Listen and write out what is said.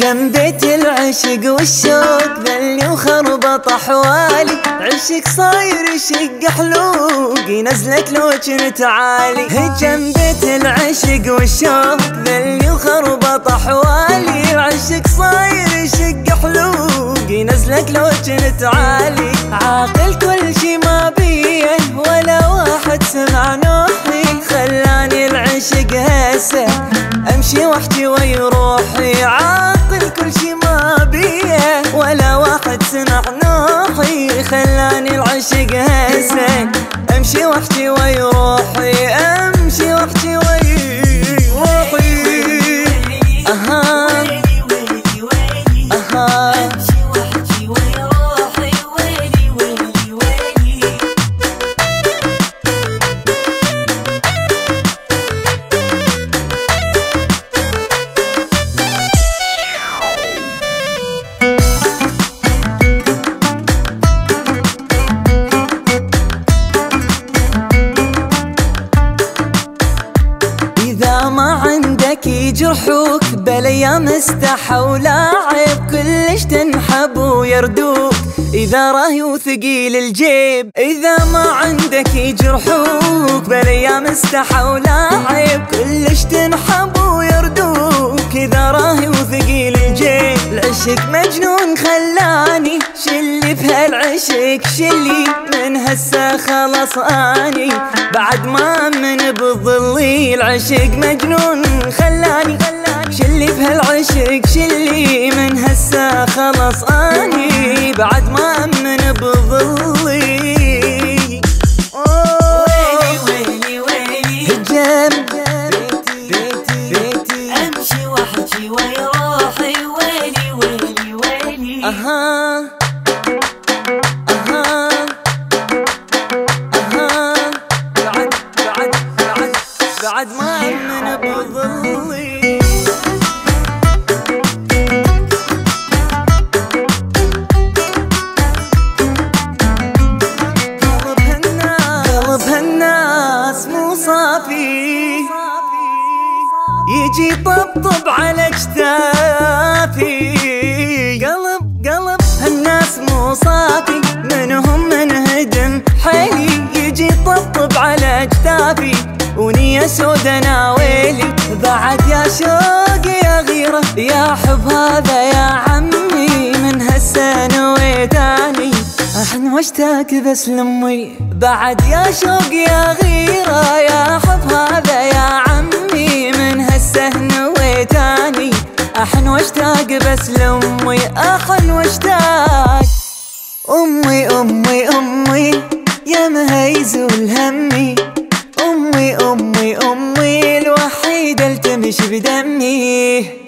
جنبيت العشق والشوق ذلي وخربط احوالي عشق صاير يشق حلوقي نزلت لو كنت عالي جنبيت العشق والشوق ذلي وخربط احوالي عشق صاير يشق حلوقي نزلت لو كنت عالي عاقل كل شي ما بيه ولا واحد سمع نوحي. خلاني العشق هسه أمشي واحكي وي روحي عاقل كل شي ما بيه ولا واحد سمع نوحي خلاني العشق هسه. امشي واحكي وي عندك يجرحوك بالايام استحوا لاعب كلش تنحب ويردوك. إذا راهي وثقيل الجيب إذا ما عندك يجرحوك. بالايام استحوا لاعب كلش تنحب ويردوك. إذا راهي وثقيل الجيب العشق مجنون خلاني. شلي في هالعشق شلي من هسه خلاص آني. بعد ما من بظلي العشق مجنون بعد ما من بظلي. ويلي ويلي ويلي. جنب بيتي بيتي أمشي وأحكي ويا روحي. ويلي ويلي ويلي. أها أها. صافي. يجي طبطب على اجتافي قلب قلب هالناس مو صافي. منهم من هدم حيلي. يجي طبطب على اجتافي ونية سودا ناويلي. بعد يا شوق يا غيرة. يا حب هذا يا عمي. من هسه نويتاني الحن مشتاق بس لامي بعد يا شوق يا غيرة يا حب هذا يا عمي. من هسه نويتاني أحن واشتاق بس لامي أحن واشتاق أمي أمي أمي يا مهيز والهمي أمي أمي أمي الوحيدة التمش بدمي.